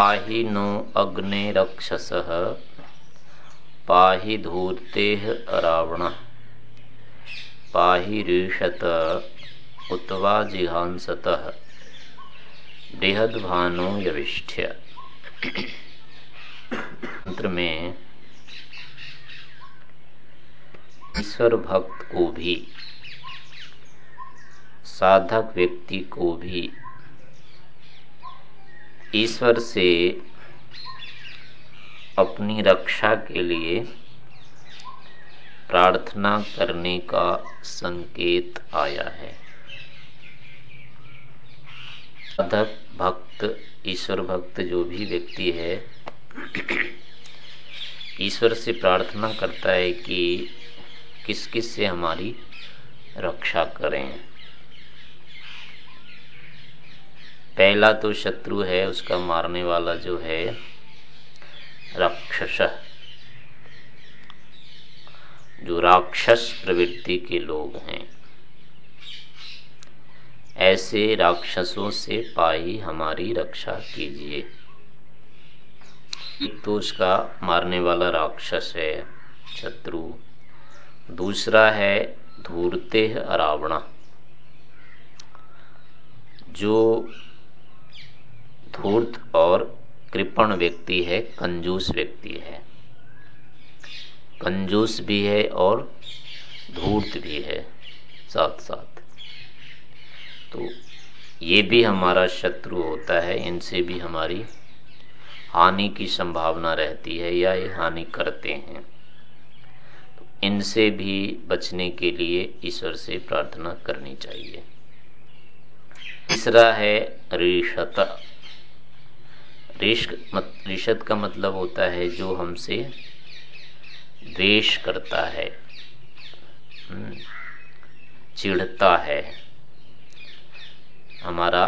पाहि नो अग्ने रक्षस। पाहि धूर्ते रावण पाहि ऋषत उतवा जिहांसत। बृहद भानु यविष्ठ्य। मंत्र में ईश्वर भक्त को भी, साधक व्यक्ति को भी ईश्वर से अपनी रक्षा के लिए प्रार्थना करने का संकेत आया है। साधक, भक्त, ईश्वर भक्त जो भी व्यक्ति है, ईश्वर से प्रार्थना करता है कि किस किस से हमारी रक्षा करें। पहला तो शत्रु है, उसका मारने वाला जो है, राक्षस जो राक्षस प्रवृत्ति के लोग हैं। ऐसे राक्षसों से पाई हमारी रक्षा कीजिए। एक तो उसका मारने वाला राक्षस है, शत्रु। दूसरा है धूर्ते रावण जो धूर्त और कृपण व्यक्ति है, कंजूस व्यक्ति है। कंजूस भी है और धूर्त भी है साथ साथ तो ये भी हमारा शत्रु होता है, इनसे भी हमारी हानि की संभावना रहती है या ये हानि करते हैं। तो इनसे भी बचने के लिए ईश्वर से प्रार्थना करनी चाहिए। तीसरा है ऋषत रिशत का मतलब होता है जो हमसे द्वेष करता है हम्म, चिढ़ता है। हमारा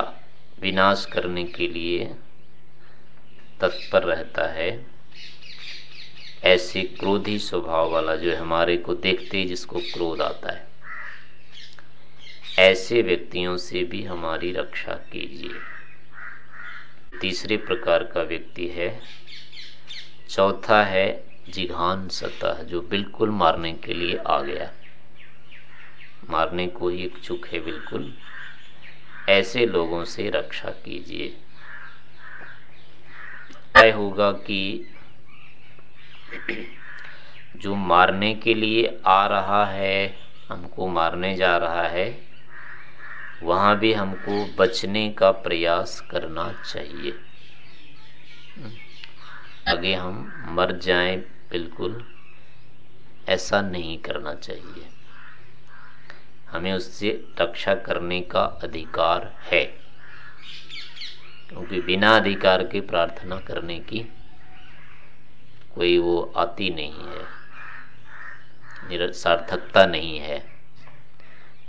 विनाश करने के लिए तत्पर रहता है। ऐसे क्रोधी स्वभाव वाला जो हमारे को देखते ही जिसको क्रोध आता है ऐसे व्यक्तियों से भी हमारी रक्षा कीजिए। तीसरे प्रकार का व्यक्ति है। चौथा है जिघान सतह, जो बिल्कुल मारने के लिए आ गया। मारने को ही इच्छुक है बिल्कुल। ऐसे लोगों से रक्षा कीजिए। तय होगा कि जो मारने के लिए आ रहा है, हमको मारने जा रहा है वहाँ भी हमको बचने का प्रयास करना चाहिए। आगे हम मर जाएँ, बिल्कुल ऐसा नहीं करना चाहिए। हमें उससे रक्षा करने का अधिकार है, क्योंकि बिना अधिकार के प्रार्थना करने की कोई वो आती नहीं है सार्थकता नहीं है।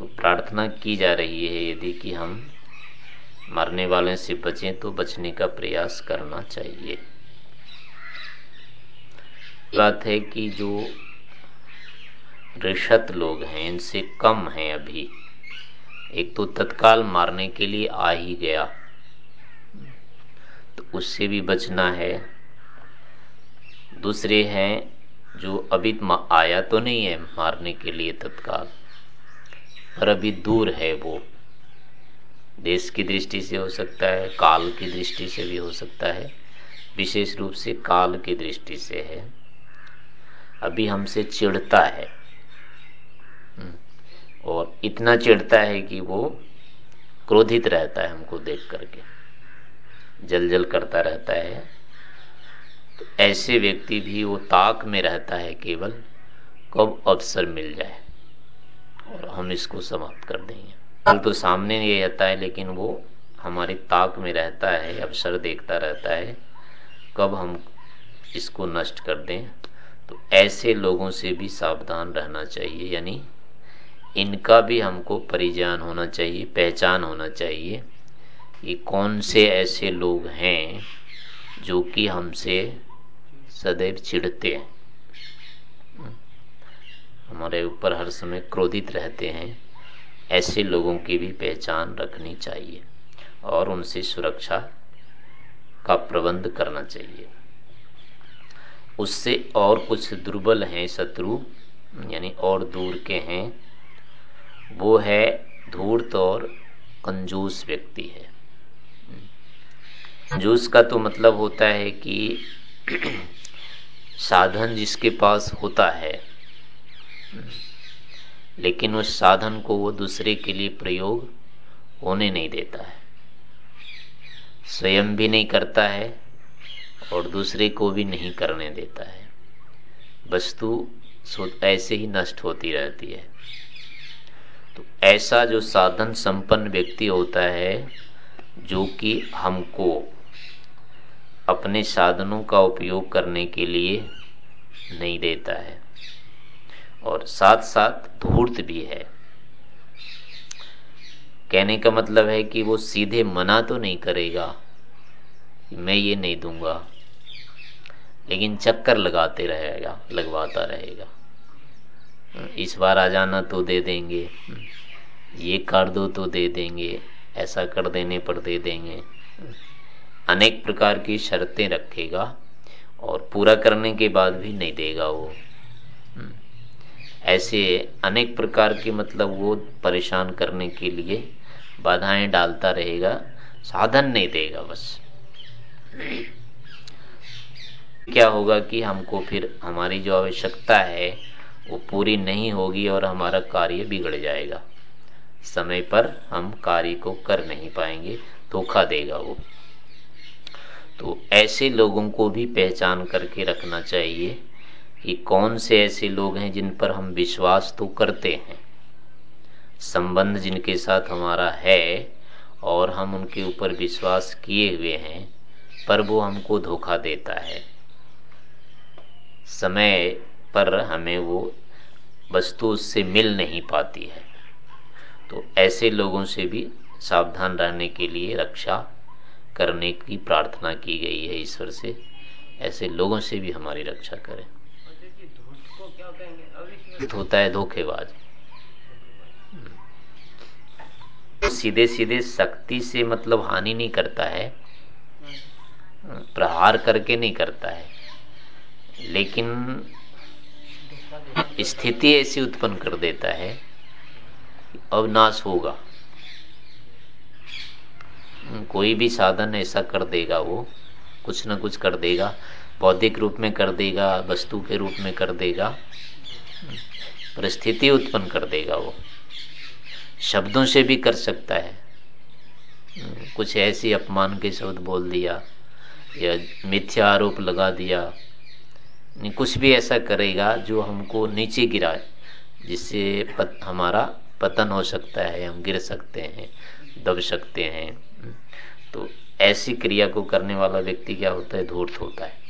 तो प्रार्थना की जा रही है, यदि कि हम मरने वाले से बचें तो बचने का प्रयास करना चाहिए। बात है कि जो ऋषत लोग हैं, इनसे कम हैं अभी। एक तो तत्काल मारने के लिए आ ही गया। तो उससे भी बचना है। दूसरे हैं जो अभी आया तो नहीं है मारने के लिए तत्काल। पर अभी दूर है वो। देश की दृष्टि से हो सकता है काल की दृष्टि से भी हो सकता है विशेष रूप से काल की दृष्टि से है। अभी हमसे चिढ़ता है। हम्म, और इतना चिढ़ता है कि वो क्रोधित रहता है हमको देख करके। जल जल करता रहता है। तो ऐसे व्यक्ति भी वो ताक में रहता है केवल कब अवसर मिल जाए। और हम इसको समाप्त कर देंगे। कल तो सामने ये रहता है, लेकिन वो हमारी ताक में रहता है, अवसर देखता रहता है। कब हम इसको नष्ट कर दें? तो ऐसे लोगों से भी सावधान रहना चाहिए, यानी इनका भी हमको परिजान होना चाहिए, पहचान होना चाहिए कि कौन से ऐसे लोग हैं जो कि हमसे सदैव चिढ़ते हैं। हमारे ऊपर हर समय क्रोधित रहते हैं, ऐसे लोगों की भी पहचान रखनी चाहिए और उनसे सुरक्षा का प्रबंध करना चाहिए। उससे और कुछ दुर्बल हैं शत्रु, यानी और दूर के हैं, वो है धूर्त और कंजूस व्यक्ति है। कंजूस का तो मतलब होता है कि साधन जिसके पास होता है लेकिन उस साधन को वो दूसरे के लिए प्रयोग होने नहीं देता है। स्वयं भी नहीं करता है और दूसरे को भी नहीं करने देता है। वस्तु ऐसे ही नष्ट होती रहती है। तो ऐसा जो साधन संपन्न व्यक्ति होता है, जो कि हमको अपने साधनों का उपयोग करने के लिए नहीं देता है। और साथ साथ धूर्त भी है। कहने का मतलब है कि वो सीधे मना तो नहीं करेगा मैं ये नहीं दूँगा, लेकिन चक्कर लगाते रहेगा, लगवाता रहेगा। इस बार आ जाना तो दे देंगे, ये कर दो तो दे देंगे, ऐसा कर देने पर दे देंगे। अनेक प्रकार की शर्तें रखेगा और पूरा करने के बाद भी नहीं देगा वो। ऐसे अनेक प्रकार के मतलब वो परेशान करने के लिए बाधाएँ डालता रहेगा, साधन नहीं देगा बस। क्या होगा कि हमको फिर हमारी जो आवश्यकता है, वो पूरी नहीं होगी और हमारा कार्य बिगड़ जाएगा। समय पर हम कार्य को कर नहीं पाएँगे, धोखा देगा वो। तो ऐसे लोगों को भी पहचान करके रखना चाहिए। कि कौन से ऐसे लोग हैं जिन पर हम विश्वास तो करते हैं? संबंध जिनके साथ हमारा है और हम उनके ऊपर विश्वास किए हुए हैं, पर वो हमको धोखा देता है। समय पर हमें वो वस्तु उससे मिल नहीं पाती है। तो ऐसे लोगों से भी सावधान रहने के लिए रक्षा करने की प्रार्थना की गई है ईश्वर से। ऐसे लोगों से भी हमारी रक्षा करें। होता है धोखेबाज। सीधे सीधे शक्ति से मतलब हानि नहीं करता है। प्रहार करके नहीं करता है। लेकिन स्थिति ऐसी उत्पन्न कर देता है अवनाश होगा। कोई भी साधन ऐसा कर देगा वो, कुछ ना कुछ कर देगा। बौद्धिक रूप में कर देगा वस्तु के रूप में कर देगा परिस्थिति उत्पन्न कर देगा वो। शब्दों से भी कर सकता है। कुछ ऐसी अपमान के शब्द बोल दिया या मिथ्या आरोप लगा दिया कुछ भी ऐसा करेगा जो हमको नीचे गिराए जिससे पत, हमारा पतन हो सकता है हम गिर सकते हैं दब सकते हैं। तो ऐसी क्रिया को करने वाला व्यक्ति क्या होता है? धूर्त होता है।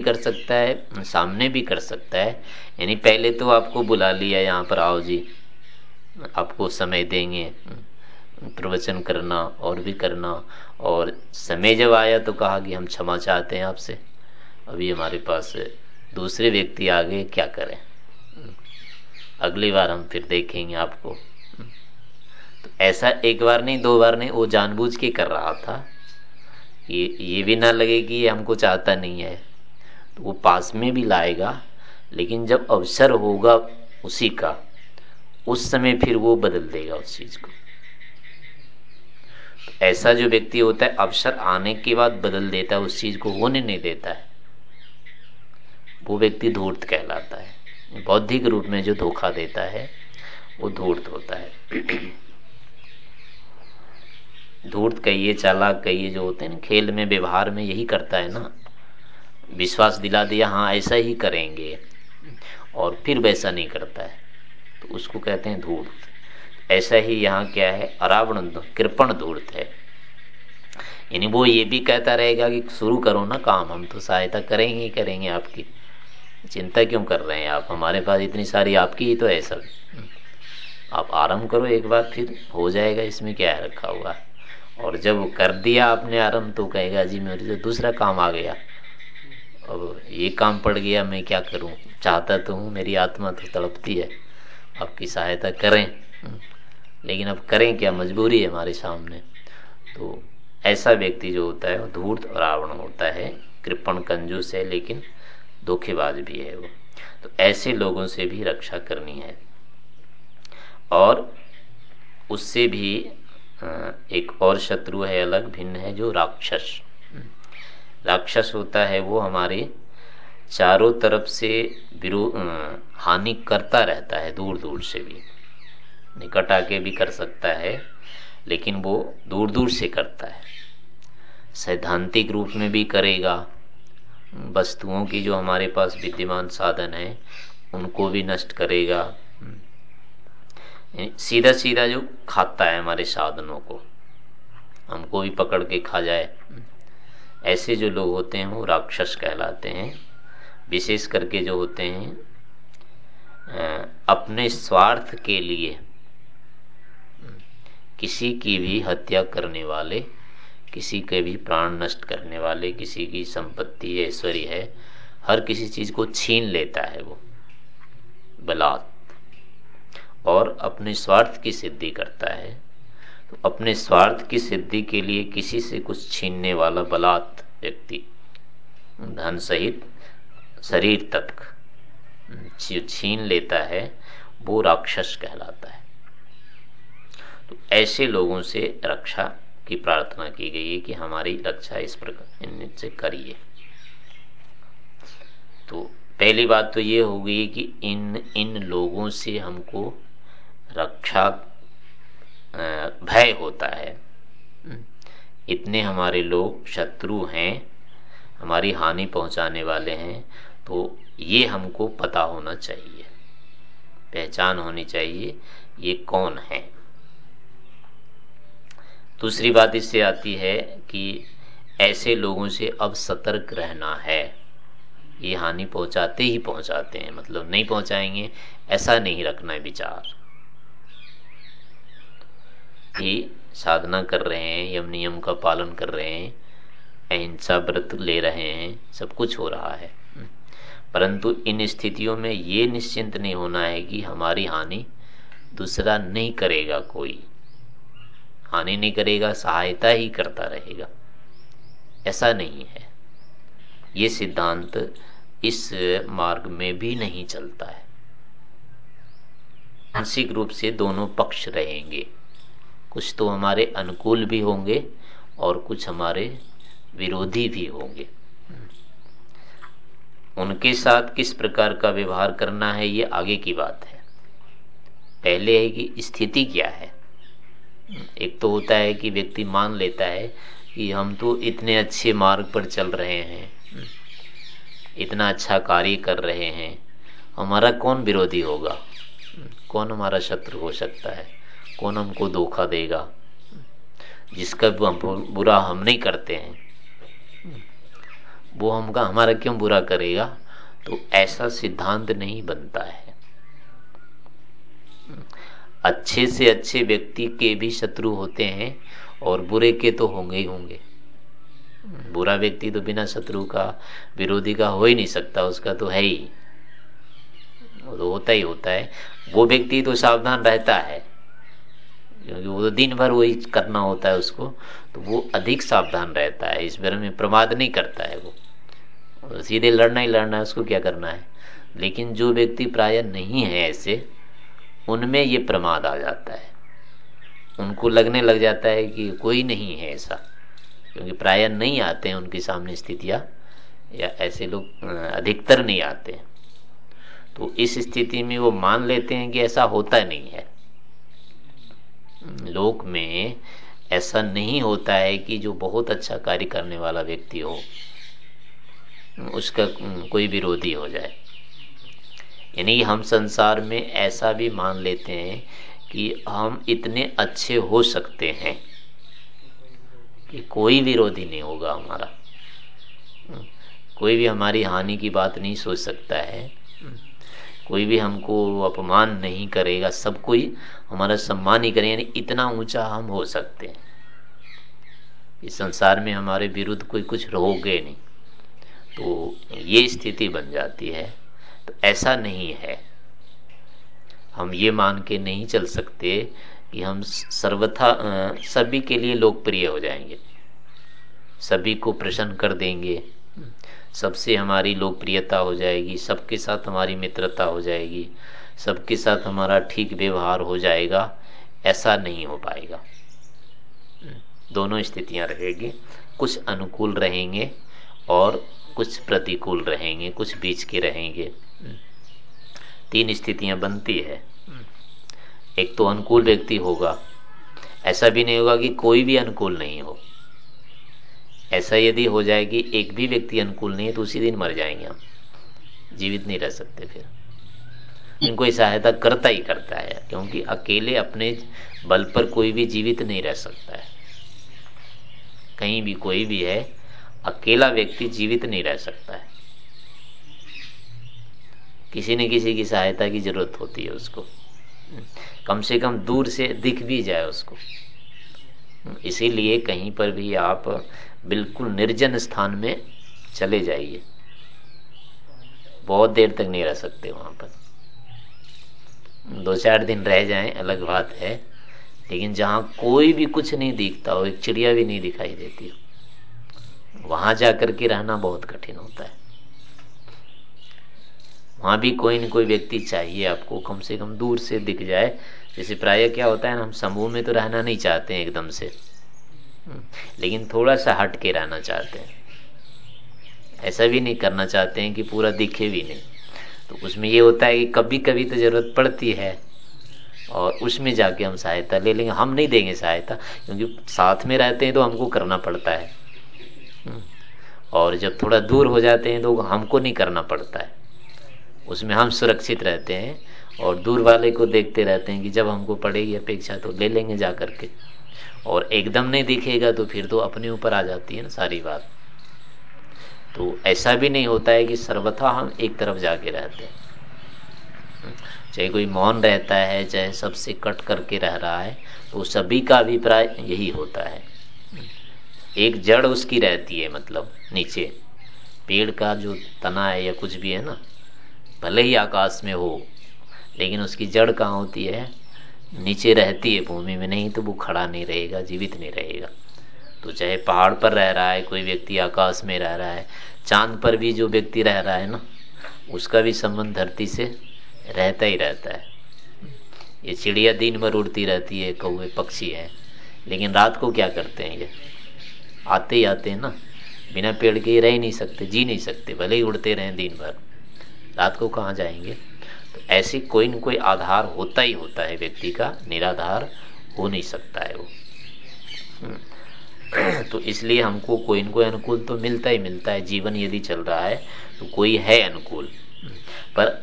कर सकता है, सामने भी कर सकता है। यानी पहले तो आपको बुला लिया, यहाँ पर आओ जी। आपको समय देंगे, प्रवचन करना और भी करना। और समय जब आया तो कहा कि हम क्षमा चाहते हैं आपसे। अभी हमारे पास दूसरे व्यक्ति आ गए, क्या करें? अगली बार हम फिर देखेंगे आपको। तो ऐसा एक बार नहीं, दो बार नहीं, वो जानबूझ के कर रहा था। ये ये भी ना लगे कि ये हमको चाहता नहीं है। तो वो पास में भी लाएगा, लेकिन जब अवसर होगा उसी का, उस समय फिर वो बदल देगा उस चीज़ को। ऐसा जो व्यक्ति होता है, अवसर आने के बाद बदल देता है, उस चीज़ को होने नहीं देता है। वो व्यक्ति धूर्त कहलाता है। बौद्धिक रूप में जो धोखा देता है, वो धूर्त होता है। धूर्त कहिए, चालाक कहिए, जो होते हैं ना, खेल में, व्यवहार में यही करता है ना। विश्वास दिला दिया हाँ ऐसा ही करेंगे। और फिर वैसा नहीं करता है। तो उसको कहते हैं धूर्त। ऐसा ही यहाँ क्या है? अरावण कृपण धूर्त है। यानी वो ये भी कहता रहेगा कि शुरू करो ना काम, हम तो सहायता करेंगे ही करेंगे आपकी। चिंता क्यों कर रहे हैं आप? हमारे पास इतनी सारी आपकी ही तो है सब। आप आराम करो एक बार, फिर हो जाएगा इसमें क्या है रखा हुआ। और जब कर दिया आपने आराम तो कहेगा, जी, मेरे तो दूसरा काम आ गया। अब ये काम पड़ गया, मैं क्या करूँ? चाहता तो हूँ, मेरी आत्मा तो तड़पती है। आपकी सहायता करें। लेकिन अब करें क्या? मजबूरी है हमारे सामने। तो ऐसा व्यक्ति जो होता है, वो धूर्त और रावण होता है। कृपण कंजूस है, लेकिन धोखेबाज भी है वो। तो ऐसे लोगों से भी रक्षा करनी है। और उससे भी एक और शत्रु है अलग, भिन्न है, जो राक्षस। राक्षस होता है, वो हमारे चारों तरफ़ से विरोध हानि करता रहता है दूर दूर से भी। निकट आके भी कर सकता है, लेकिन वो दूर दूर से करता है। सैद्धांतिक रूप में भी करेगा। वस्तुओं की जो हमारे पास विद्यमान साधन है, उनको भी नष्ट करेगा। सीधा सीधा जो खाता है हमारे साधनों को, हमको भी पकड़ के खा जाए। ऐसे जो लोग होते हैं, वो राक्षस कहलाते हैं। विशेष करके जो होते हैं अपने स्वार्थ के लिए किसी की भी हत्या करने वाले, किसी के भी प्राण नष्ट करने वाले, किसी की संपत्ति ऐश्वर्य है, हर किसी चीज़ को छीन लेता है वो, बलात्। और अपने स्वार्थ की सिद्धि करता है। तो अपने स्वार्थ की सिद्धि के लिए किसी से कुछ छीनने वाला बलात् व्यक्ति। धन सहित शरीर तक छीन लेता है, वो राक्षस कहलाता है। तो ऐसे लोगों से रक्षा की प्रार्थना की गई है कि हमारी रक्षा इस प्रकार, इनसे करिए। तो पहली बात तो ये हो गई कि इन इन लोगों से हमको रक्षा भय होता है। इतने हमारे लोग शत्रु हैं, हमारी हानि पहुँचाने वाले हैं तो ये हमको पता होना चाहिए। पहचान होनी चाहिए, ये कौन है। दूसरी बात इससे आती है कि ऐसे लोगों से अब सतर्क रहना है। ये हानि पहुंचाते ही पहुंचाते हैं मतलब नहीं पहुंचाएँगे, ऐसा नहीं रखना है विचार। ही साधना कर रहे हैं, यम नियम का पालन कर रहे हैं, अहिंसा व्रत ले रहे हैं, सब कुछ हो रहा है। परंतु इन स्थितियों में ये निश्चिंत नहीं होना है कि हमारी हानि दूसरा नहीं करेगा कोई। हानि नहीं करेगा, सहायता ही करता रहेगा। ऐसा नहीं है। ये सिद्धांत इस मार्ग में भी नहीं चलता है। मानसिक रूप से दोनों पक्ष रहेंगे। कुछ तो हमारे अनुकूल भी होंगे और कुछ हमारे विरोधी भी होंगे। उनके साथ किस प्रकार का व्यवहार करना है, ये आगे की बात है। पहले है कि स्थिति क्या है। एक तो होता है कि व्यक्ति मान लेता है कि हम तो इतने अच्छे मार्ग पर चल रहे हैं, इतना अच्छा कार्य कर रहे हैं, हमारा कौन विरोधी होगा? कौन हमारा शत्रु हो सकता है? कौन हमको धोखा देगा? जिसका बुरा हम नहीं करते हैं। वो हमका हमारा क्यों बुरा करेगा? तो ऐसा सिद्धांत नहीं बनता है। अच्छे से अच्छे व्यक्ति के भी शत्रु होते हैं और बुरे के तो होंगे ही होंगे। बुरा व्यक्ति तो बिना शत्रु का, विरोधी का हो ही नहीं सकता, उसका तो है ही। तो होता ही होता है। वो व्यक्ति तो सावधान रहता है। वो तो दिन भर वही करना होता है उसको तो वो अधिक सावधान रहता है, इस बारे में प्रमाद नहीं करता है वो। सीधे लड़ना ही लड़ना है, उसको क्या करना है? लेकिन जो व्यक्ति प्राय नहीं है ऐसे, उनमें ये प्रमाद आ जाता है। उनको लगने लग जाता है कि कोई नहीं है ऐसा, क्योंकि प्राय नहीं आते हैं उनके सामने स्थितियाँ, या ऐसे लोग अधिकतर नहीं आते तो इस स्थिति में वो मान लेते हैं कि ऐसा होता नहीं है। लोक में ऐसा नहीं होता है कि जो बहुत अच्छा कार्य करने वाला व्यक्ति हो, उसका कोई विरोधी हो जाए। यानी हम संसार में ऐसा भी मान लेते हैं कि हम इतने अच्छे हो सकते हैं कि कोई विरोधी नहीं होगा हमारा। कोई भी हमारी हानि की बात नहीं सोच सकता है, कोई भी हमको अपमान नहीं करेगा, सब कोई हमारा सम्मान ही करें, यानी इतना ऊँचा हम हो सकते हैं। इस संसार में हमारे विरुद्ध कोई कुछ रहोगे नहीं। तो ये स्थिति बन जाती है। तो ऐसा नहीं है। हम ये मान के नहीं चल सकते कि हम सर्वथा सभी के लिए लोकप्रिय हो जाएँगे। सभी को प्रसन्न कर देंगे। सबसे हमारी लोकप्रियता हो जाएगी, सबके साथ हमारी मित्रता हो जाएगी। सबके साथ हमारा ठीक व्यवहार हो जाएगा, ऐसा नहीं हो पाएगा। दोनों स्थितियाँ रहेगी, कुछ अनुकूल रहेंगे और कुछ प्रतिकूल रहेंगे, कुछ बीच के रहेंगे। तीन स्थितियाँ बनती है। एक तो अनुकूल व्यक्ति होगा, ऐसा भी नहीं होगा कि कोई भी अनुकूल नहीं हो। ऐसा यदि हो जाए कि एक भी व्यक्ति अनुकूल नहीं है तो उसी दिन मर जाएँगे हम, जीवित नहीं रह सकते फिर। इनको सहायता करता ही करता है, क्योंकि अकेले अपने बल पर कोई भी जीवित नहीं रह सकता है। कहीं भी कोई भी है, अकेला व्यक्ति जीवित नहीं रह सकता है। किसी न किसी की सहायता की ज़रूरत होती है उसको। कम से कम दूर से दिख भी जाए उसको। इसीलिए कहीं पर भी आप बिल्कुल निर्जन स्थान में चले जाइए। बहुत देर तक नहीं रह सकते वहाँ पर। दो चार दिन रह जाएँ, अलग बात है। लेकिन जहाँ कोई भी कुछ नहीं दिखता हो, एक चिड़िया भी नहीं दिखाई देती हो, वहाँ जाकर के रहना बहुत कठिन होता है। वहाँ भी कोई न कोई व्यक्ति चाहिए आपको, कम से कम दूर से दिख जाए। जैसे प्राय क्या होता है ना, हम समूह में तो रहना नहीं चाहते एकदम से। लेकिन थोड़ा सा हट के रहना चाहते हैं। ऐसा भी नहीं करना चाहते हैं कि पूरा दिखे भी नहीं। तो उसमें ये होता है कि कभी कभी तो ज़रूरत पड़ती है और उसमें जाके हम सहायता ले लेंगे। हम नहीं देंगे सहायता, क्योंकि साथ में रहते हैं तो हमको करना पड़ता है। और जब थोड़ा दूर हो जाते हैं तो हमको नहीं करना पड़ता है। उसमें हम सुरक्षित रहते हैं और दूर वाले को देखते रहते हैं कि जब हमको पड़ेगी अपेक्षा तो ले लेंगे जा करके। और एकदम नहीं दिखेगा तो फिर तो अपने ऊपर आ जाती है ना सारी बात। तो ऐसा भी नहीं होता है कि सर्वथा हम एक तरफ़ जाके रहते हैं। चाहे कोई मौन रहता है, चाहे सबसे कट करके रह रहा है तो सभी का अभिप्राय यही होता है। एक जड़ उसकी रहती है मतलब नीचे। पेड़ का जो तना है या कुछ भी है ना, भले ही आकाश में हो, लेकिन उसकी जड़ कहाँ होती है? नीचे रहती है, भूमि में नहीं तो वो खड़ा नहीं रहेगा, जीवित नहीं रहेगा। तो चाहे पहाड़ पर रह रहा है, कोई व्यक्ति आकाश में रह रहा है, चाँद पर भी जो व्यक्ति रह रहा है ना, उसका भी संबंध धरती से रहता ही रहता है। ये चिड़िया दिन भर उड़ती रहती है कौए पक्षी है। लेकिन रात को क्या करते हैं ये? आते ही आते हैं ना, बिना पेड़ के रह नहीं सकते, जी नहीं सकते, भले ही उड़ते रहें दिन भर। रात को कहाँ जाएँगे? तो ऐसे कोई न कोई आधार होता ही होता है, व्यक्ति का निराधार हो नहीं सकता है वो। हम्म। तो इसलिए हमको कोई न कोई अनुकूल तो मिलता ही मिलता है। जीवन यदि चल रहा है तो कोई है अनुकूल। पर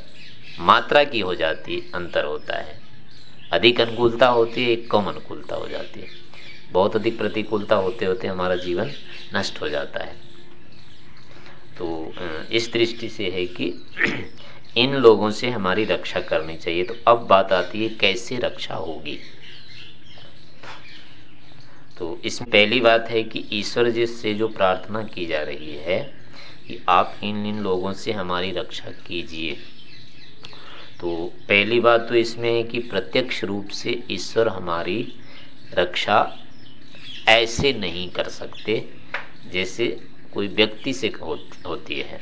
मात्रा की हो जाती, अंतर होता है। अधिक अनुकूलता होती है एक कम अनुकूलता हो जाती है। बहुत अधिक प्रतिकूलता होते होते हमारा जीवन नष्ट हो जाता है। तो इस दृष्टि से है कि इन लोगों से हमारी रक्षा करनी चाहिए। तो अब बात आती है, कैसे रक्षा होगी? तो इसमें पहली बात है कि ईश्वर जी से जो प्रार्थना की जा रही है, कि आप इन इन लोगों से हमारी रक्षा कीजिए। तो पहली बात तो इसमें है कि प्रत्यक्ष रूप से ईश्वर हमारी रक्षा ऐसे नहीं कर सकते जैसे कोई व्यक्ति से होती है।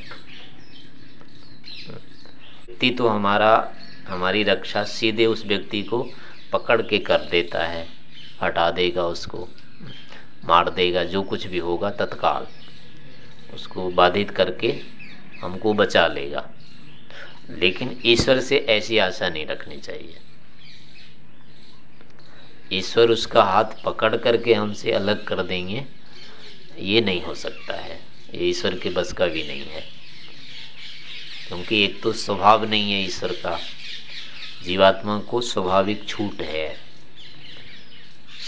व्यक्ति तो हमारा, हमारी रक्षा सीधे उस व्यक्ति को पकड़ के कर देता है, हटा देगा उसको। मार देगा, जो कुछ भी होगा तत्काल। उसको बाधित करके हमको बचा लेगा। लेकिन ईश्वर से ऐसी आशा नहीं रखनी चाहिए। ईश्वर उसका हाथ पकड़ करके हमसे अलग कर देंगे, ये नहीं हो सकता है। ये ईश्वर के बस का भी नहीं है। क्योंकि एक तो स्वभाव नहीं है ईश्वर का। जीवात्मा को स्वाभाविक छूट है।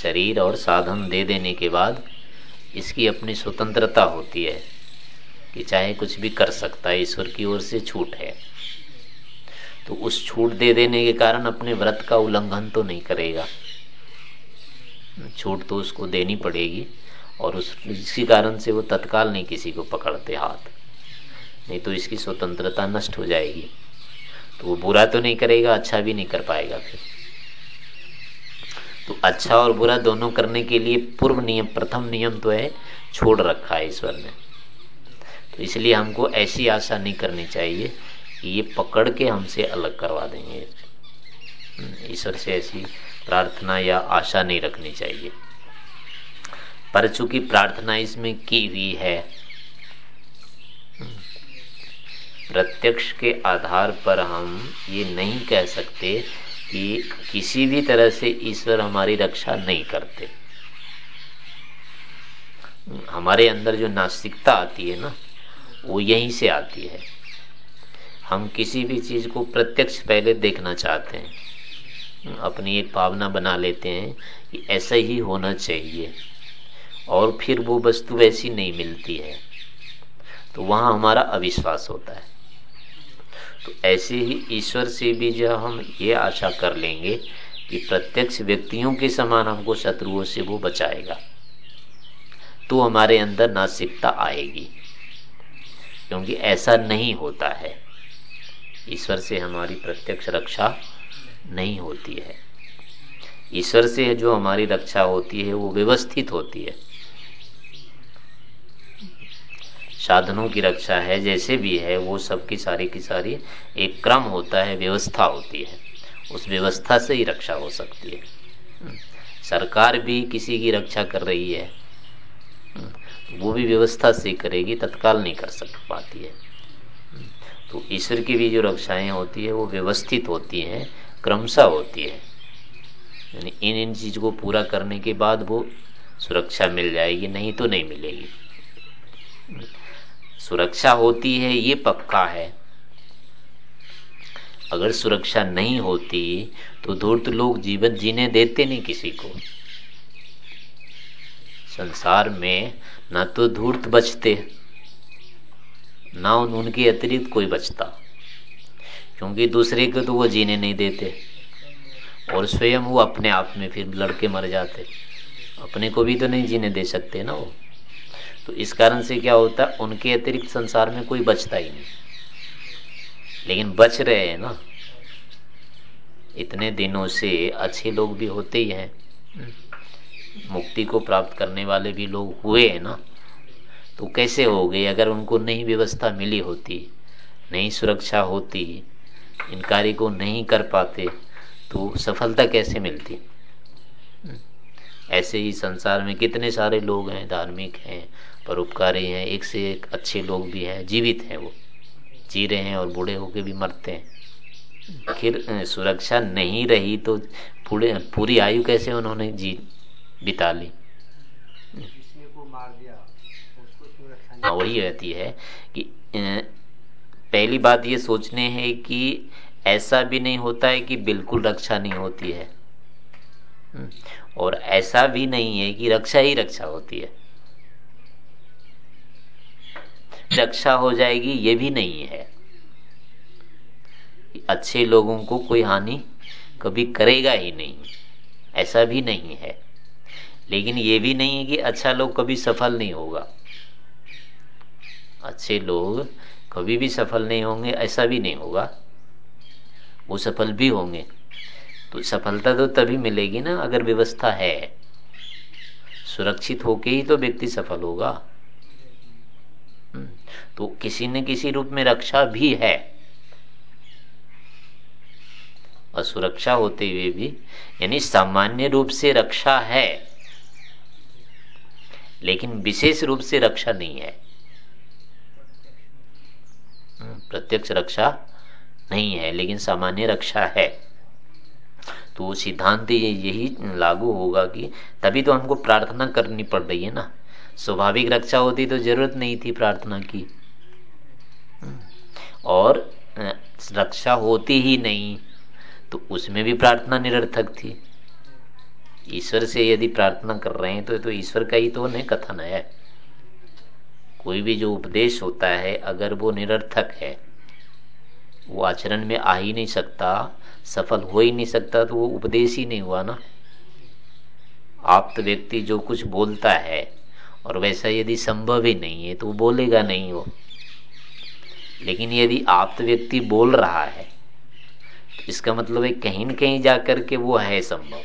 शरीर और साधन दे देने के बाद इसकी अपनी स्वतंत्रता होती है कि चाहे कुछ भी कर सकता है, ईश्वर की ओर से छूट है। तो उस छूट दे देने के कारण अपने व्रत का उल्लंघन तो नहीं करेगा। छूट तो उसको देनी पड़ेगी और उस, इसी कारण से वो तत्काल नहीं किसी को पकड़ते हाथ। नहीं तो इसकी स्वतंत्रता नष्ट हो जाएगी। तो वो बुरा तो नहीं करेगा अच्छा भी नहीं कर पाएगा फिर। तो अच्छा और बुरा दोनों करने के लिए पूर्व नियम प्रथम नियम तो है छोड़ रखा है ईश्वर ने। तो इसलिए हमको ऐसी आशा नहीं करनी चाहिए कि ये पकड़ के हमसे अलग करवा देंगे। हम्म, ईश्वर से ऐसी प्रार्थना या आशा नहीं रखनी चाहिए। पर चूँकि प्रार्थना इसमें की हुई है प्रत्यक्ष के आधार पर हम ये नहीं कह सकते कि किसी भी तरह से ईश्वर हमारी रक्षा नहीं करते। हमारे अंदर जो नास्तिकता आती है ना, वो यहीं से आती है। हम किसी भी चीज़ को प्रत्यक्ष पहले देखना चाहते हैं। अपनी एक भावना बना लेते हैं कि ऐसा ही होना चाहिए। और फिर वो वस्तु वैसी नहीं मिलती है। तो वहाँ हमारा अविश्वास होता है। तो ऐसे ही ईश्वर से भी जो हम ये आशा कर लेंगे कि प्रत्यक्ष व्यक्तियों के समान हमको शत्रुओं से वो बचाएगा तो हमारे अंदर नासिकता आएगी। क्योंकि ऐसा नहीं होता है। ईश्वर से हमारी प्रत्यक्ष रक्षा नहीं होती है। ईश्वर से जो हमारी रक्षा होती है, वो व्यवस्थित होती है। साधनों की रक्षा है, जैसे भी है, वो सबकी सारी की सारी एक क्रम होता है, व्यवस्था होती है। उस व्यवस्था से ही रक्षा हो सकती है। सरकार भी किसी की रक्षा कर रही है, वो भी व्यवस्था से करेगी, तत्काल नहीं कर सक पाती है। तो ईश्वर की भी जो रक्षाएँ होती है, वो व्यवस्थित होती हैं, क्रमशः होती है। यानी इन इन चीज़ को पूरा करने के बाद वो सुरक्षा मिल जाएगी, नहीं तो नहीं मिलेगी। सुरक्षा होती है, ये पक्का है। अगर सुरक्षा नहीं होती तो धूर्त लोग जीवन जीने देते नहीं किसी को। संसार में ना तो धूर्त बचते, ना उनके अतिरिक्त कोई बचता, क्योंकि दूसरे को तो वो जीने नहीं देते। और स्वयं वो अपने आप में फिर लड़के मर जाते। अपने को भी तो नहीं जीने दे सकते ना वो। तो इस कारण से क्या होता है, उनके अतिरिक्त संसार में कोई बचता ही नहीं। लेकिन बच रहे हैं ना। इतने दिनों से अच्छे लोग भी होते ही हैं। मुक्ति को प्राप्त करने वाले भी लोग हुए हैं ना। तो कैसे हो गए? अगर उनको नहीं व्यवस्था मिली होती, नहीं सुरक्षा होती, इन कार्य को नहीं कर पाते तो सफलता कैसे मिलती? ऐसे ही संसार में कितने सारे लोग हैं, धार्मिक हैं परोपकारी हैं एक से एक अच्छे लोग भी हैं जीवित हैं वो। जी रहे हैं और बूढ़े होके भी मरते हैं। फिर सुरक्षा नहीं रही तो पूरे पूरी आयु कैसे उन्होंने जी बिता ली? हाँ वही रहती है कि पहली बात ये सोचने है कि ऐसा भी नहीं होता है कि बिल्कुल रक्षा नहीं होती है। हम्म, और ऐसा भी नहीं है कि रक्षा ही रक्षा होती है। रक्षा हो जाएगी, ये भी नहीं है। अच्छे लोगों को कोई हानि कभी करेगा ही नहीं, ऐसा भी नहीं है। लेकिन ये भी नहीं है कि अच्छा लोग कभी सफल नहीं होगा। अच्छे लोग कभी भी सफल नहीं होंगे, ऐसा भी नहीं होगा। वो सफल भी होंगे। तो सफलता तो तभी मिलेगी ना अगर व्यवस्था है। सुरक्षित होके ही तो व्यक्ति सफल होगा। तो किसी न किसी रूप में रक्षा भी है। और सुरक्षा होते हुए भी यानी सामान्य रूप से रक्षा है लेकिन विशेष रूप से रक्षा नहीं है। हम्म, प्रत्यक्ष रक्षा नहीं है लेकिन सामान्य रक्षा है। तो सिद्धांत यही लागू होगा कि तभी तो हमको प्रार्थना करनी पड़ रही है ना। स्वाभाविक रक्षा होती तो ज़रूरत नहीं थी प्रार्थना की। और रक्षा होती ही नहीं तो उसमें भी प्रार्थना निरर्थक थी। ईश्वर से यदि प्रार्थना कर रहे हैं तो तो ईश्वर का ही तो नहीं कथन है। कोई भी जो उपदेश होता है, अगर वो निरर्थक है, वो आचरण में आ ही नहीं सकता, सफल हो ही नहीं सकता तो वो उपदेश ही नहीं हुआ ना। आप तो व्यक्ति जो कुछ बोलता है और वैसा यदि संभव ही नहीं है तो वो बोलेगा नहीं वो। लेकिन यदि आप तो व्यक्ति बोल रहा है तो इसका मतलब है कहीं न कहीं जाकर के वो है संभव।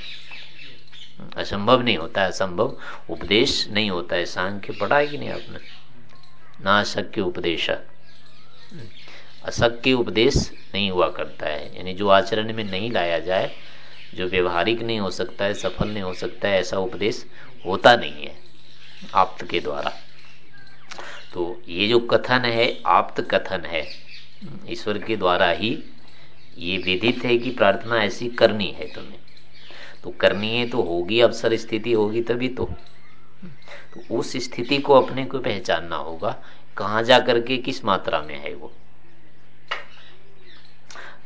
असंभव नहीं होता है असंभव उपदेश नहीं होता है, सांख्य पढ़ा है कि नहीं आपने। ना अशक्य उपदेश। अशक्य उपदेश नहीं हुआ करता है, यानी जो आचरण में नहीं लाया जाए, जो व्यवहारिक नहीं हो सकता है, सफल नहीं हो सकता है, ऐसा उपदेश होता नहीं है। आप्त के द्वारा। तो ये जो कथन है, आप्त कथन है, ईश्वर के द्वारा ही ये विदित है कि प्रार्थना ऐसी करनी है तुम्हें। तो करनी है तो होगी, अवसर स्थिति होगी तभी तो। तो उस स्थिति को अपने को पहचानना होगा, कहाँ जा करके किस मात्रा में है वो।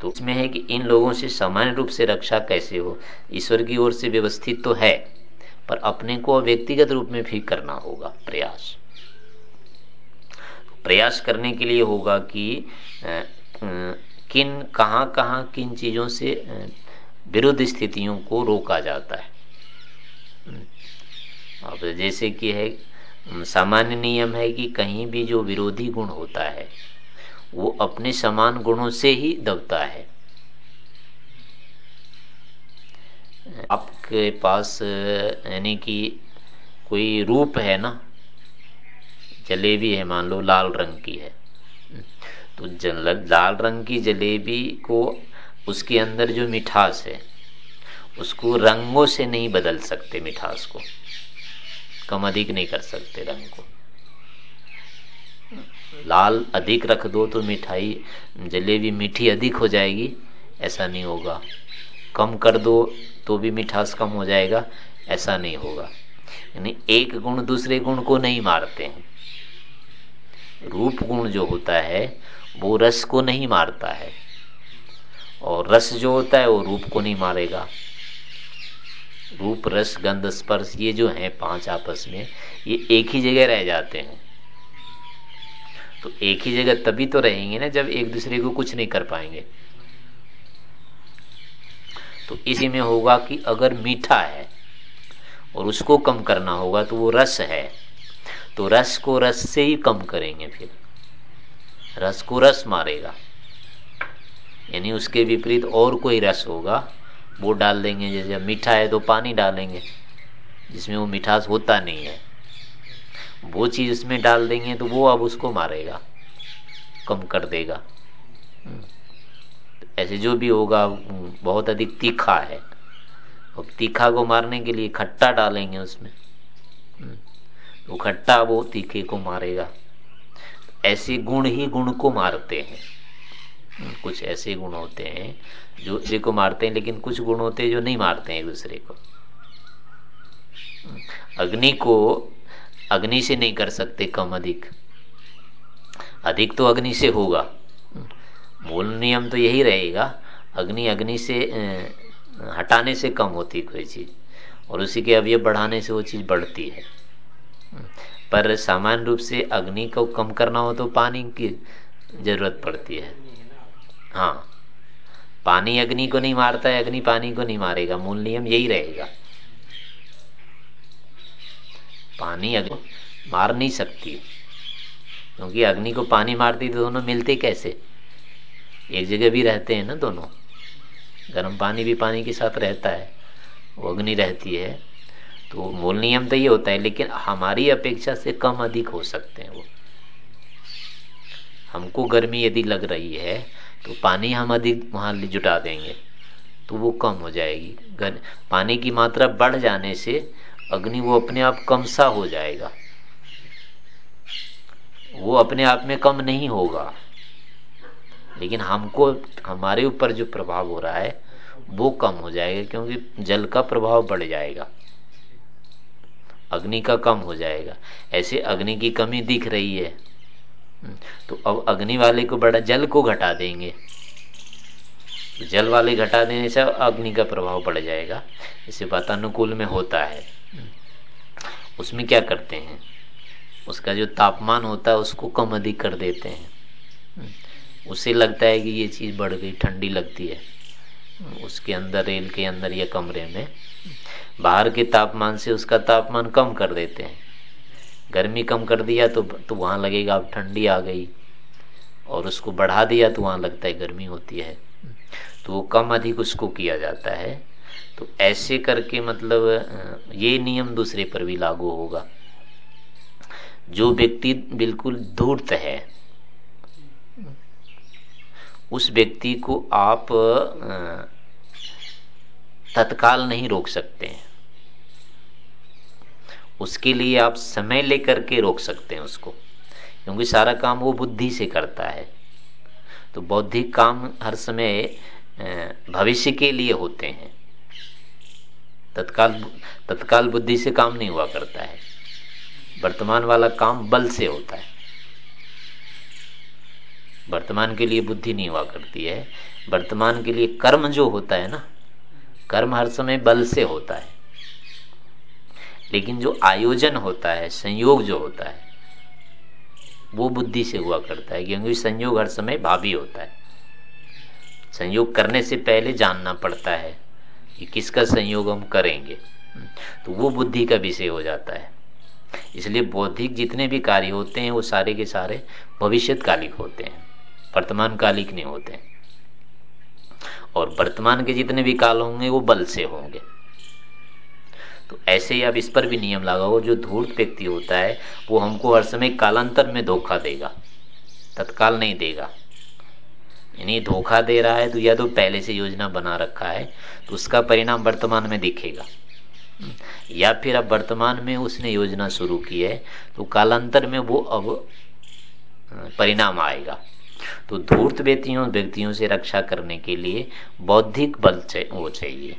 तो इसमें है कि इन लोगों से सामान्य रूप से रक्षा कैसे हो? ईश्वर की ओर से व्यवस्थित तो है पर अपने को व्यक्तिगत रूप में भी करना होगा प्रयास। प्रयास करने के लिए होगा कि किन, कहाँ कहाँ, किन चीज़ों से विरुद्ध स्थितियों को रोका जाता है। अब जैसे कि है सामान्य नियम है कि कहीं भी जो विरोधी गुण होता है, वो अपने समान गुणों से ही दबता है। आपके पास, यानी कि कोई रूप है ना, जलेबी है, मान लो, लाल रंग की है तो जल, लाल रंग की जलेबी को उसके अंदर जो मिठास है, उसको रंगों से नहीं बदल सकते मिठास को, कम अधिक नहीं कर सकते रंग को। लाल अधिक रख दो तो मिठाई, जलेबी मीठी अधिक हो जाएगी, ऐसा नहीं होगा। कम कर दो तो भी मिठास कम हो जाएगा, ऐसा नहीं होगा। यानी एक गुण दूसरे गुण को नहीं मारते हैं। रूप गुण जो होता है, वो रस को नहीं मारता है। और रस जो होता है, वो रूप को नहीं मारेगा। रूप, रस, गंध, स्पर्श, ये जो है पाँच आपस में, ये एक ही जगह रह जाते हैं। तो एक ही जगह तभी तो रहेंगे ना जब एक दूसरे को कुछ नहीं कर पाएँगे। तो इसी में होगा कि अगर मीठा है और उसको कम करना होगा तो वो रस है तो रस को रस से ही कम करेंगे फिर। रस को रस मारेगा। यानी उसके विपरीत और कोई रस होगा, वो डाल देंगे, जैसे मीठा है तो पानी डालेंगे, जिसमें वो मिठास होता नहीं है। वो चीज़ उसमें डाल देंगे तो वो अब उसको मारेगा, कम कर देगा। ऐसे जो भी होगा, बहुत अधिक तीखा है। अब तीखा को मारने के लिए खट्टा डालेंगे उसमें। तो खट्टा वो तीखे को मारेगा। ऐसे गुण ही गुण को मारते हैं। कुछ ऐसे गुण होते हैं जो दूसरे को मारते हैं, लेकिन कुछ गुण होते हैं जो नहीं मारते हैं दूसरे को। अग्नि को अग्नि से नहीं कर सकते कम अधिक। अधिक तो अग्नि से होगा। मूल नियम तो यही रहेगा, अग्नि अग्नि से हटाने से कम होती कोई चीज़, और उसी के अवयव बढ़ाने से वो चीज़ बढ़ती है। पर सामान्य रूप से अग्नि को कम करना हो तो पानी की ज़रूरत पड़ती है। हाँ पानी अग्नि को नहीं मारता है, अग्नि पानी को नहीं मारेगा, मूल नियम यही रहेगा। पानी अग्नि मार नहीं सकती, क्योंकि अग्नि को पानी मारती तो दोनों मिलते कैसे? एक जगह भी रहते हैं ना दोनों। गर्म पानी भी पानी के साथ रहता है, वो अग्नि रहती है तो मूल नियम तो ये होता है, लेकिन हमारी अपेक्षा से कम अधिक हो सकते हैं वो। हमको गर्मी यदि लग रही है तो पानी हम अधिक वहाँ जुटा देंगे तो वो कम हो जाएगी। पानी की मात्रा बढ़ जाने से अग्नि वो अपने आप कम सा हो जाएगा। वो अपने आप में कम नहीं होगा। लेकिन हमको, हमारे ऊपर जो प्रभाव हो रहा है, वो कम हो जाएगा क्योंकि जल का प्रभाव बढ़ जाएगा। अग्नि का कम हो जाएगा। ऐसे अग्नि की कमी दिख रही है। तो अब अग्नि वाले को बड़ा जल को घटा देंगे। तो जल वाले घटा देने से अग्नि का प्रभाव बढ़ जाएगा। इसे वातानुकूल में होता है। उसमें क्या करते हैं? उसका जो तापमान होता है, उसको कम अधिक कर देते हैं। उससे लगता है कि ये चीज़ बढ़ गई, ठंडी लगती है। उसके अंदर, रेल के अंदर या कमरे में, बाहर के तापमान से उसका तापमान कम कर देते हैं। गर्मी कम कर दिया तो तो वहाँ लगेगा अब ठंडी आ गई। और उसको बढ़ा दिया तो वहाँ लगता है गर्मी होती है। तो वो कम अधिक उसको किया जाता है। तो ऐसे करके मतलब ये नियम दूसरे पर भी लागू होगा। जो व्यक्ति बिल्कुल धूर्त है उस व्यक्ति को आप तत्काल नहीं रोक सकते हैं। उसके लिए आप समय लेकर के रोक सकते हैं उसको, क्योंकि सारा काम वो बुद्धि से करता है। तो बौद्धिक काम हर समय भविष्य के लिए होते हैं। तत्काल तत्काल बुद्धि से काम नहीं हुआ करता है। वर्तमान वाला काम बल से होता है। वर्तमान के लिए बुद्धि नहीं हुआ करती है। वर्तमान के लिए कर्म जो होता है ना, कर्म हर समय बल से होता है। लेकिन जो आयोजन होता है, संयोग जो होता है, वो बुद्धि से हुआ करता है, क्योंकि संयोग हर समय भावी होता है। संयोग करने से पहले जानना पड़ता है कि किसका संयोग हम करेंगे। तो वो बुद्धि का विषय हो जाता है। इसलिए बौद्धिक जितने भी कार्य होते हैं, वो सारे के सारे भविष्यकालिक होते हैं। वर्तमान कालिक नहीं होते। और वर्तमान के जितने भी काल होंगे, वो बल से होंगे। तो ऐसे ही अब इस पर भी नियम लगा हो जो धूर्त व्यक्ति होता है, वो हमको हर समय कालांतर में धोखा देगा। तत्काल नहीं देगा। यानी धोखा दे रहा है तो या तो पहले से योजना बना रखा है तो उसका परिणाम वर्तमान में दिखेगा। या फिर अब वर्तमान में उसने योजना शुरू की है तो कालांतर में वो अब परिणाम आएगा। तो धूर्त व्यक्तियों व्यक्तियों से रक्षा करने के लिए बौद्धिक बल वो चाहिए।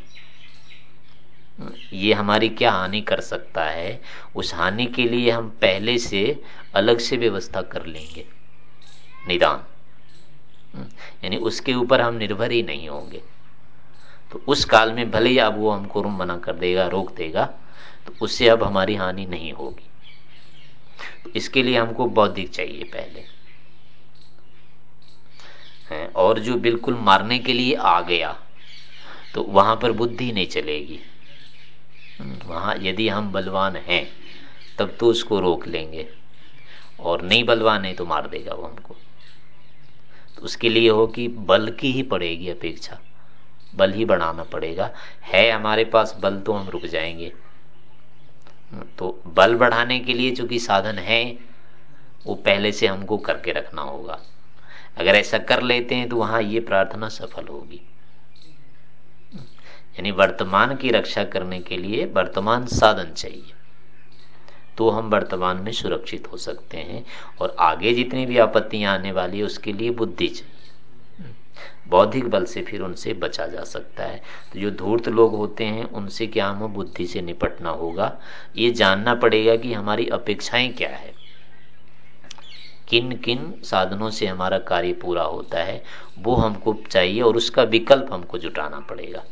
ये हमारी क्या हानि कर सकता है? उस हानि के लिए हम पहले से अलग से व्यवस्था कर लेंगे। निदान। यानी उसके ऊपर हम निर्भर ही नहीं होंगे। तो उस काल में भले ही अब वो हमको रूम बना कर देगा, रोक देगा तो उससे अब हमारी हानि नहीं होगी। तो इसके लिए हमको बौद्धिक चाहिए पहले। और जो बिल्कुल मारने के लिए आ गया तो वहाँ पर बुद्धि नहीं चलेगी। वहाँ यदि हम बलवान हैं, तब तो उसको रोक लेंगे। और नहीं बलवान है तो मार देगा वो हमको। तो उसके लिए हो कि बल की ही पड़ेगी अपेक्षा। बल ही बढ़ाना पड़ेगा। है हमारे पास बल तो हम रुक जाएँगे। तो बल बढ़ाने के लिए चूँकि साधन है, वो पहले से हमको करके रखना होगा। अगर ऐसा कर लेते हैं तो वहाँ ये प्रार्थना सफल होगी। यानी वर्तमान की रक्षा करने के लिए वर्तमान साधन चाहिए। तो हम वर्तमान में सुरक्षित हो सकते हैं और आगे जितनी भी आपत्तियाँ आने वाली है, उसके लिए बुद्धि चाहिए। बौद्धिक बल से फिर उनसे बचा जा सकता है। तो जो धूर्त लोग होते हैं, उनसे क्या हमें बुद्धि से निपटना होगा? ये जानना पड़ेगा कि हमारी अपेक्षाएँ क्या है। किन किन साधनों से हमारा कार्य पूरा होता है, वो हमको चाहिए और उसका विकल्प हमको जुटाना पड़ेगा।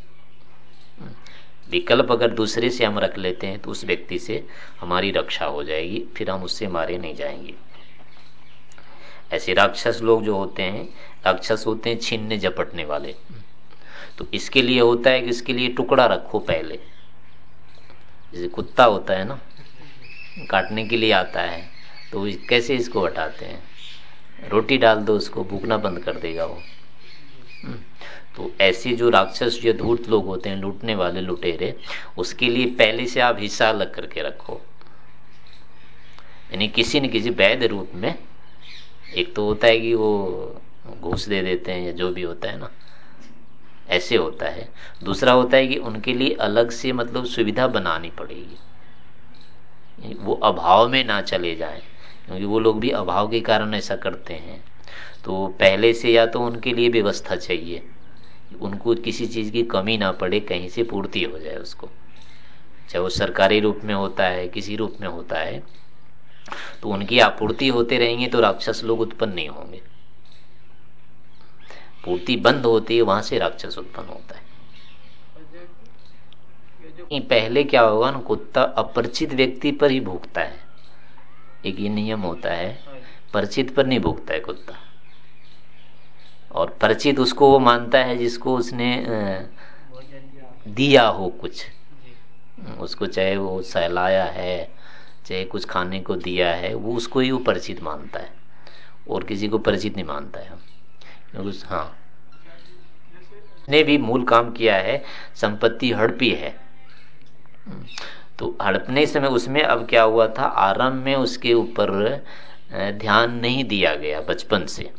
विकल्प अगर दूसरे से हम रख लेते हैं तो उस व्यक्ति से हमारी रक्षा हो जाएगी, फिर हम उससे मारे नहीं जाएँगे। ऐसे राक्षस लोग जो होते हैं, राक्षस होते हैं छीनने झपटने वाले। तो इसके लिए होता है कि इसके लिए टुकड़ा रखो पहले। जैसे कुत्ता होता है ना, काटने के लिए आता है। तो कैसे इसको हटाते हैं? रोटी डाल दो, उसको भूखना बंद कर देगा वो। तो ऐसे जो राक्षस, जो धूर्त लोग होते हैं, लूटने वाले लुटेरे, उसके लिए पहले से आप हिस्सा अलग करके रखो। यानी किसी न किसी वैध रूप में, एक तो होता है कि वो घूस दे देते हैं या जो भी होता है ना, ऐसे होता है। दूसरा होता है कि उनके लिए अलग से मतलब सुविधा बनानी पड़ेगी। वो अभाव में ना चले जाए। क्योंकि वो लोग भी अभाव के कारण ऐसा करते हैं। तो पहले से या तो उनके लिए व्यवस्था चाहिए। उनको किसी चीज़ की कमी ना पड़े, कहीं से पूर्ति हो जाए उसको। चाहे वो सरकारी रूप में होता है, किसी रूप में होता है तो उनकी आपूर्ति होते रहेंगे तो राक्षस लोग उत्पन्न नहीं होंगे। पूर्ति बंद होती है, वहाँ से राक्षस उत्पन्न होता है। पहले क्या होगा ना कुत्ता अपरिचित व्यक्ति पर ही भूखता है। एक ये नियम होता है, परिचित पर नहीं भूखता है कुत्ता। और परिचित उसको वो मानता है जिसको उसने दिया हो कुछ। उसको चाहे वो सहलाया है, चाहे कुछ खाने को दिया है, वो उसको ही वो परिचित मानता है। और किसी को परिचित नहीं मानता है। क्योंकि हाँ। ने भी मूल काम किया है, संपत्ति हड़पी है। तो हड़पने समय उसमें अब क्या हुआ था? आरंभ में उसके ऊपर ध्यान नहीं दिया गया बचपन से।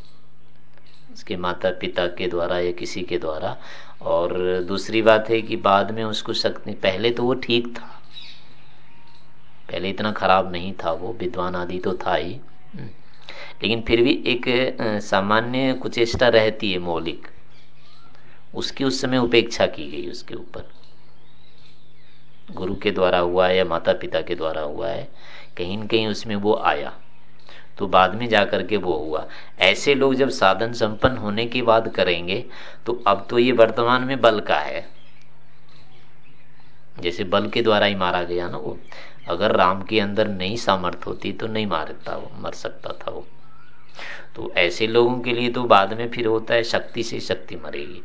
उसके माता पिता के द्वारा या किसी के द्वारा। और दूसरी बात है कि बाद में उसको शक्ति पहले तो वो ठीक था। पहले इतना खराब नहीं था वो, विद्वान आदि तो था ही। लेकिन फिर भी एक सामान्य कुचेष्टा रहती है मौलिक। उसकी उस समय उपेक्षा की गई उसके ऊपर। गुरु के द्वारा हुआ है या माता पिता के द्वारा हुआ है, कहीं न कहीं उसमें वो आया। तो बाद में जाकर के वो हुआ। ऐसे लोग जब साधन संपन्न होने की बात करेंगे तो अब तो ये वर्तमान में बल का है। जैसे बल के द्वारा ही मारा गया ना वो। अगर राम के अंदर नहीं सामर्थ होती तो नहीं मारता वो, मर सकता था वो। तो ऐसे लोगों के लिए तो बाद में फिर होता है, शक्ति से शक्ति मरेगी।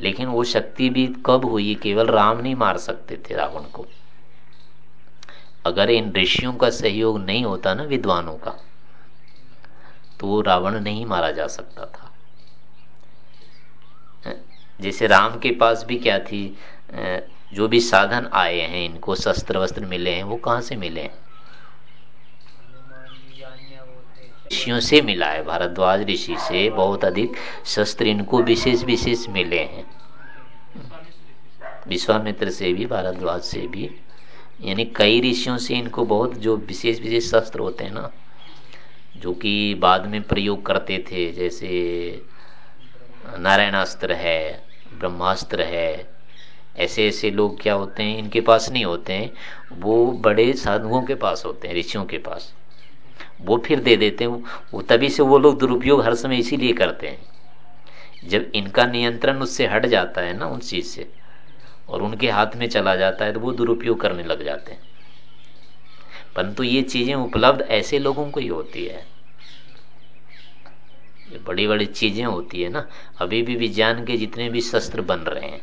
लेकिन वो शक्ति भी कब हुई, केवल राम नहीं मार सकते थे रावण को। अगर इन ऋषियों का सहयोग नहीं होता ना, विद्वानों का तो वो रावण नहीं मारा जा सकता था। जैसे राम के पास भी क्या थी? जो भी साधन आए हैं, इनको शस्त्र वस्त्र मिले हैं, वो कहाँ से मिले हैं? ऋषियों से मिला है। भारद्वाज ऋषि से बहुत अधिक शस्त्र इनको विशेष विशेष मिले हैं। विश्वामित्र से भी, भारद्वाज से भी, यानी कई ऋषियों से इनको बहुत जो विशेष विशेष शस्त्र होते हैं ना, जो कि बाद में प्रयोग करते थे, जैसे, नारायणास्त्र है, ब्रह्मास्त्र है, ऐसे ऐसे लोग क्या होते हैं, इनके पास नहीं होते हैं। वो बड़े साधुओं के पास होते हैं, ऋषियों के पास। वो फिर दे देते हैं। वो तभी से वो लोग दुरुपयोग हर समय इसीलिए करते हैं। जब इनका नियंत्रण उससे हट जाता है ना उन चीज़ से, और उनके हाथ में चला जाता है तो वो दुरुपयोग करने लग जाते हैं। परंतु ये चीज़ें उपलब्ध ऐसे लोगों को ही होती है। ये बड़ी बड़ी चीज़ें होती है ना। अभी भी विज्ञान के जितने भी शस्त्र बन रहे हैं,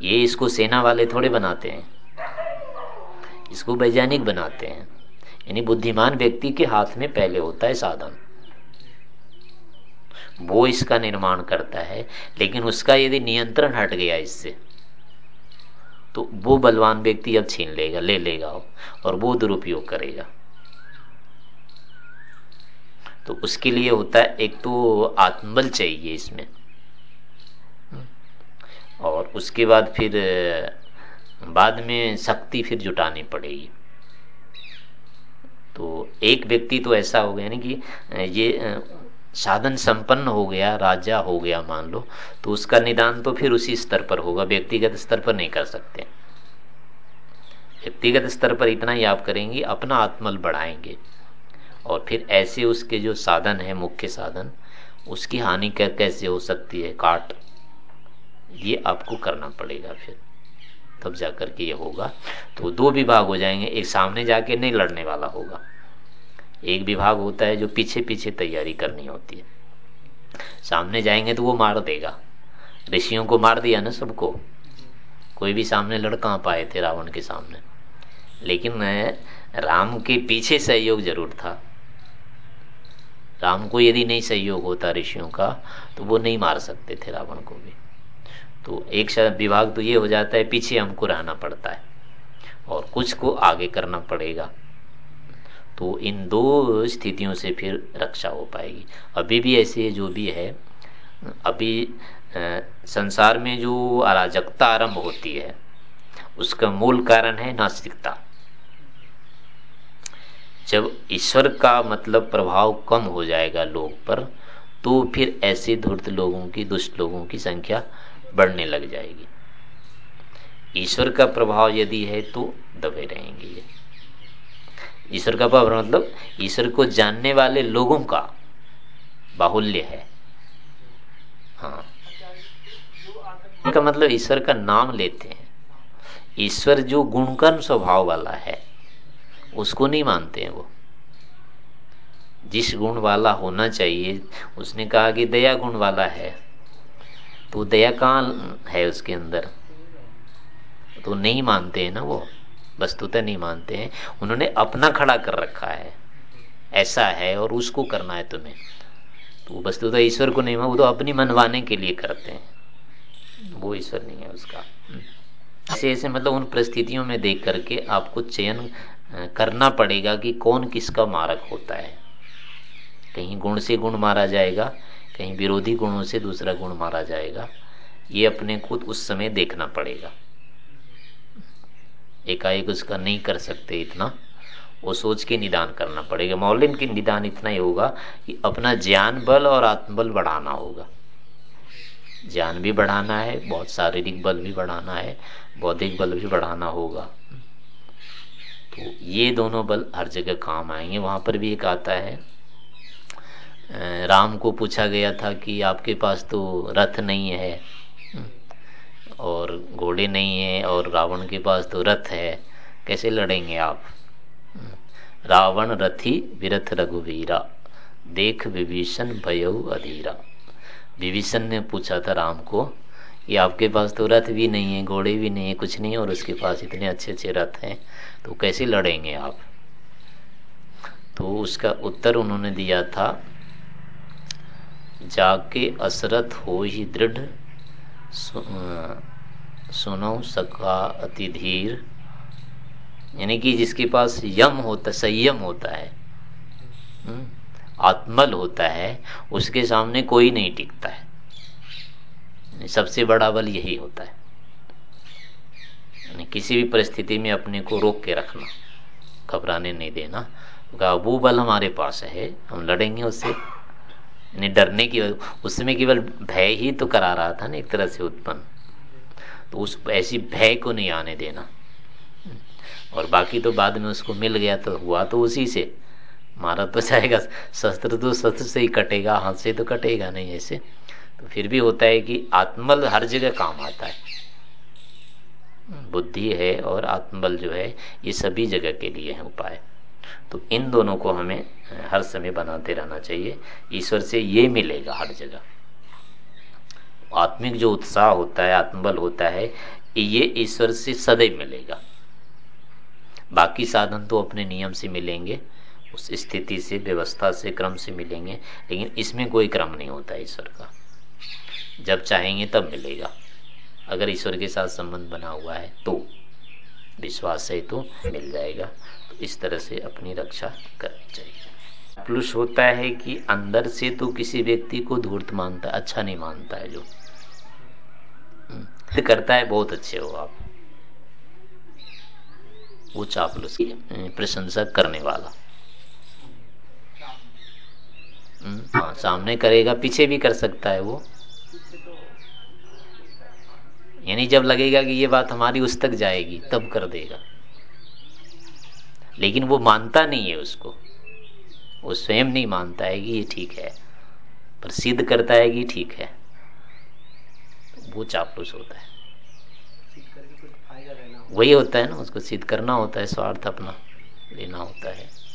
ये इसको सेना वाले थोड़े बनाते हैं। इसको वैज्ञानिक बनाते हैं। यानी बुद्धिमान व्यक्ति के हाथ में पहले होता है साधन। वो इसका निर्माण करता है, लेकिन उसका यदि नियंत्रण हट गया इससे तो वो बलवान व्यक्ति अब छीन लेगा, ले लेगा और वो दुरुपयोग करेगा। तो उसके लिए होता है, एक तो आत्मबल चाहिए इसमें। और उसके बाद फिर, बाद में शक्ति फिर जुटानी पड़ेगी। तो एक व्यक्ति तो ऐसा हो गया ना कि ये साधन संपन्न हो गया, राजा हो गया मान लो तो उसका निदान तो फिर उसी स्तर पर होगा, व्यक्तिगत स्तर पर नहीं कर सकते। व्यक्तिगत स्तर पर इतना ही आप करेंगे, अपना आत्मल बढ़ाएँगे। और फिर ऐसे उसके जो साधन है, मुख्य साधन, उसकी हानि कैसे हो सकती है? काट, ये आपको करना पड़ेगा फिर। तब जाकर के ये होगा। तो दो विभाग हो जाएँगे, एक सामने जाके नहीं लड़ने वाला होगा। एक विभाग होता है जो पीछे पीछे तैयारी करनी होती है। सामने जाएँगे तो वो मार देगा। ऋषियों को मार दिया ना सबको। कोई भी सामने लड़ कहाँ पाए थे रावण के सामने। लेकिन राम के पीछे सहयोग ज़रूर था। राम को यदि नहीं सहयोग होता ऋषियों का तो वो नहीं मार सकते थे रावण को भी। तो एक विभाग तो ये हो जाता है, पीछे हमको रहना पड़ता है और कुछ को आगे करना पड़ेगा। तो इन दो स्थितियों से फिर रक्षा हो पाएगी। अभी भी ऐसे जो भी है, अभी संसार में जो अराजकता आरंभ होती है, उसका मूल कारण है नास्तिकता। जब ईश्वर का मतलब प्रभाव कम हो जाएगा लोग पर तो फिर ऐसे धूर्त लोगों की, दुष्ट लोगों की संख्या बढ़ने लग जाएगी। ईश्वर का प्रभाव यदि है तो दबे रहेंगे ये। ईश्वर का प्रभाव मतलब ईश्वर को जानने वाले लोगों का बाहुल्य है। हाँ। का मतलब ईश्वर का नाम लेते हैं। ईश्वर जो गुणकर्म स्वभाव वाला है, उसको नहीं मानते हैं वो। जिस गुण वाला होना चाहिए, उसने कहा कि दया गुण वाला है तो दया कहाँ है उसके अंदर। तो नहीं मानते हैं ना वो। वस्तुतः नहीं मानते हैं। उन्होंने अपना खड़ा कर रखा है। ऐसा है और उसको करना है तुम्हें। तो वस्तु तो ईश्वर को नहीं मान वो तो अपनी मनवाने के लिए करते हैं। वो ईश्वर नहीं है उसका। ऐसे ऐसे मतलब उन परिस्थितियों में देख करके आपको चयन करना पड़ेगा कि कौन किसका मारक होता है। कहीं गुण से गुण मारा जाएगा कहीं विरोधी गुणों से दूसरा गुण मारा जाएगा। ये अपने को उस समय देखना पड़ेगा। एकाएक उसका नहीं कर सकते इतना, वो सोच के निदान करना पड़ेगा। मौलिन के निदान इतना ही होगा कि अपना ज्ञान बल और आत्मबल बढ़ाना होगा। ज्ञान भी बढ़ाना है, बहुत शारीरिक बल भी बढ़ाना है, बौद्धिक बल भी बढ़ाना होगा। तो ये दोनों बल हर जगह काम आएँगे। वहाँ पर भी एक आता है राम को पूछा गया था कि आपके पास तो रथ नहीं है, और घोड़े नहीं है, और रावण के पास तो रथ है, कैसे लड़ेंगे आप? रावण रथी विरथ रघुवीरा, देख विभीषण भयऊ अधीरा। विभीषण ने पूछा था राम को कि आपके पास तो रथ भी नहीं है, घोड़े भी नहीं है, कुछ नहीं और उसके पास इतने अच्छे अच्छे रथ हैं तो कैसे लड़ेंगे आप? तो उसका उत्तर उन्होंने दिया था जाके असरत हो ही दृढ़ सुनो सका अति धीर। यानी कि जिसके पास यम होता संयम होता है हम्म, आत्मल होता है उसके सामने कोई नहीं टिकता है। सबसे बड़ा बल यही होता है। किसी भी परिस्थिति में अपने को रोक के रखना घबराने नहीं देना। तो वो बल हमारे पास है हम लड़ेंगे उससे। नहीं डरने की, उसमें केवल भय ही तो करा रहा था ना एक तरह से उत्पन्न। तो उस, ऐसी भय को नहीं आने देना। और बाकी तो बाद में उसको मिल गया तो हुआ तो उसी से। मारा तो जाएगा, शस्त्र तो शस्त्र से ही कटेगा, हाथ से तो कटेगा नहीं ऐसे। तो फिर भी होता है कि आत्मबल हर जगह काम आता है। बुद्धि है और आत्मबल जो है, ये सभी जगह के लिए है उपाय। तो इन दोनों को हमें हर समय बनाते रहना चाहिए। ईश्वर से ये मिलेगा हर जगह। आत्मिक जो उत्साह होता है, आत्मबल होता है, ये ईश्वर से सदैव मिलेगा। बाकी साधन तो अपने नियम से मिलेंगे, उस स्थिति से, व्यवस्था से, क्रम से मिलेंगे, लेकिन इसमें कोई क्रम नहीं होता ईश्वर का। जब चाहेंगे तब मिलेगा। अगर ईश्वर के साथ संबंध बना हुआ है तो विश्वास है तो मिल जाएगा। इस तरह से अपनी रक्षा करनी चाहिए। प्लुष होता है कि अंदर से तो किसी व्यक्ति को धूर्त मानता है अच्छा नहीं मानता है जो। हम्म, करता है बहुत अच्छे हो आप। वो चापलूस की प्रशंसा करने वाला। हम्म, हाँ सामने करेगा पीछे भी कर सकता है वो। यानी जब लगेगा कि ये बात हमारी उस तक जाएगी तब कर देगा। लेकिन वो मानता नहीं है उसको। वो स्वयं नहीं मानता है कि ये ठीक है। पर सिद्ध करता है कि ठीक है। वो चापलूस होता है। वही होता है ना, उसको सिद्ध करना होता है, स्वार्थ अपना लेना होता है।